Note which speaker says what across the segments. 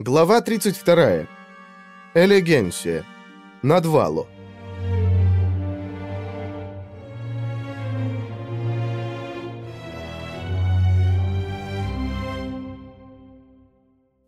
Speaker 1: Глава 32. Элегенсия. Надвало.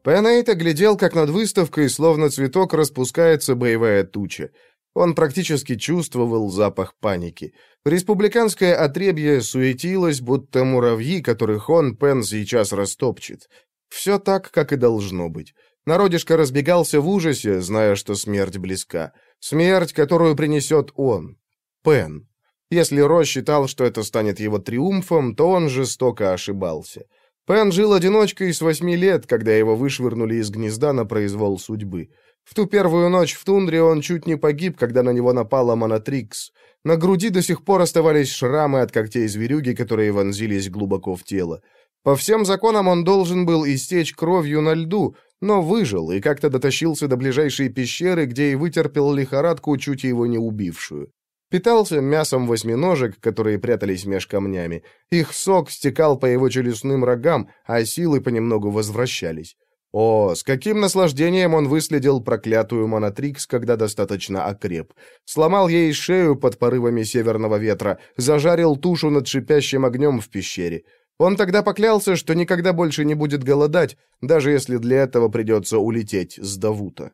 Speaker 1: Пенейт оглядел, как над выставкой, словно цветок, распускается боевая туча. Он практически чувствовал запах паники. Республиканское отребье суетилось, будто муравьи, которых он, Пен, сейчас растопчет. Все так, как и должно быть. Народишко разбегался в ужасе, зная, что смерть близка. Смерть, которую принесет он. Пен. Если Ро считал, что это станет его триумфом, то он жестоко ошибался. Пен жил одиночкой с восьми лет, когда его вышвырнули из гнезда на произвол судьбы. В ту первую ночь в тундре он чуть не погиб, когда на него напала Монатрикс. На груди до сих пор оставались шрамы от когтей зверюги, которые вонзились глубоко в тело. По всем законам он должен был истечь кровью на льду, но выжил и как-то дотащился до ближайшей пещеры, где и вытерпел лихорадку, чуть его не убившую. Питался мясом восьминожек, которые прятались меж камнями. Их сок стекал по его челюстным рогам, а силы понемногу возвращались. О, с каким наслаждением он выследил проклятую Монатрикс, когда достаточно окреп. Сломал ей шею под порывами северного ветра, зажарил тушу над шипящим огнем в пещере. Он тогда поклялся, что никогда больше не будет голодать, даже если для этого придется улететь с Давута.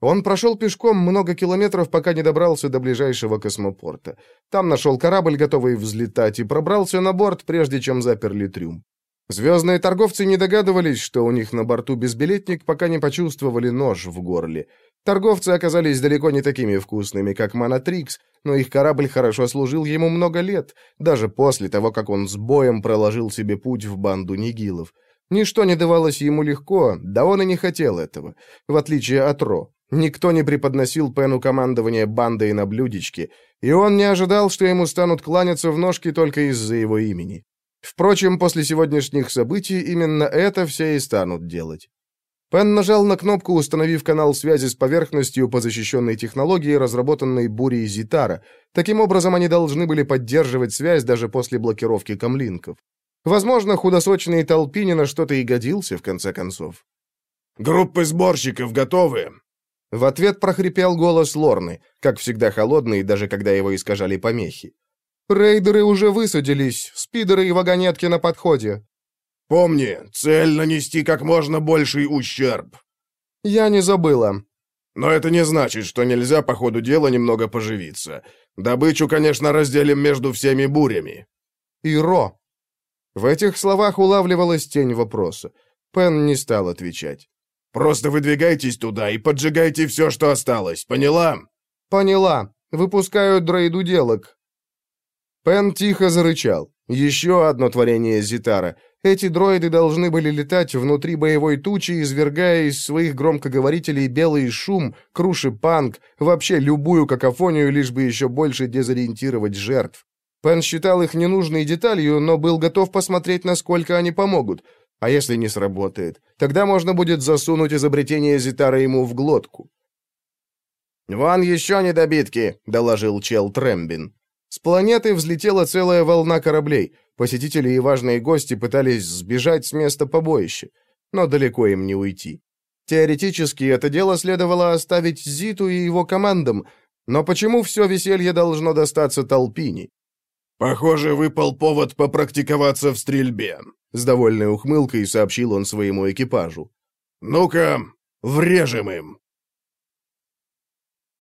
Speaker 1: Он прошел пешком много километров, пока не добрался до ближайшего космопорта. Там нашел корабль, готовый взлетать, и пробрался на борт, прежде чем заперли трюм. Звездные торговцы не догадывались, что у них на борту безбилетник, пока не почувствовали нож в горле. Торговцы оказались далеко не такими вкусными, как Монатрикс, но их корабль хорошо служил ему много лет, даже после того, как он с боем проложил себе путь в банду нигилов. Ничто не давалось ему легко, да он и не хотел этого, в отличие от Ро. Никто не преподносил Пену командование бандой на блюдечке, и он не ожидал, что ему станут кланяться в ножки только из-за его имени. Впрочем, после сегодняшних событий именно это все и станут делать. Пен нажал на кнопку, установив канал связи с поверхностью по защищенной технологии, разработанной бурей Зитара. Таким образом, они должны были поддерживать связь даже после блокировки камлинков. Возможно, худосочный Толпини на что-то и годился, в конце концов.
Speaker 2: «Группы сборщиков готовы?»
Speaker 1: В ответ прохрипел голос Лорны, как всегда холодный, даже когда его искажали помехи. «Рейдеры уже высадились, спидеры и вагонетки на подходе.
Speaker 2: Помни, цель нанести как можно больший ущерб.
Speaker 1: Я не забыла.
Speaker 2: Но это не значит, что нельзя по ходу дела немного поживиться. Добычу, конечно, разделим между всеми бурями.
Speaker 1: Иро. В этих словах улавливалась тень вопроса. Пен не стал отвечать.
Speaker 2: «Просто выдвигайтесь туда и поджигайте все, что осталось, поняла?»
Speaker 1: «Поняла. Выпускаю дроиду делок». Пен тихо зарычал. Еще одно творение Зитара — эти дроиды должны были летать внутри боевой тучи, извергая из своих громкоговорителей белый шум, круши панк, вообще любую какофонию, лишь бы еще больше дезориентировать жертв. Пен считал их ненужной деталью, но был готов посмотреть, насколько они помогут. А если не сработает, тогда можно будет засунуть изобретение Зитара ему в глотку.
Speaker 3: «Вон еще недобитки», — доложил чел Трембин.
Speaker 1: С планеты взлетела целая волна кораблей. Посетители и важные гости пытались сбежать с места побоища, но далеко им не уйти. Теоретически это дело следовало оставить Зиту и его командам, но почему все веселье должно достаться Толпини?
Speaker 2: «Похоже, выпал повод попрактиковаться в стрельбе», — с довольной ухмылкой сообщил он своему экипажу. «Ну-ка, врежем им!»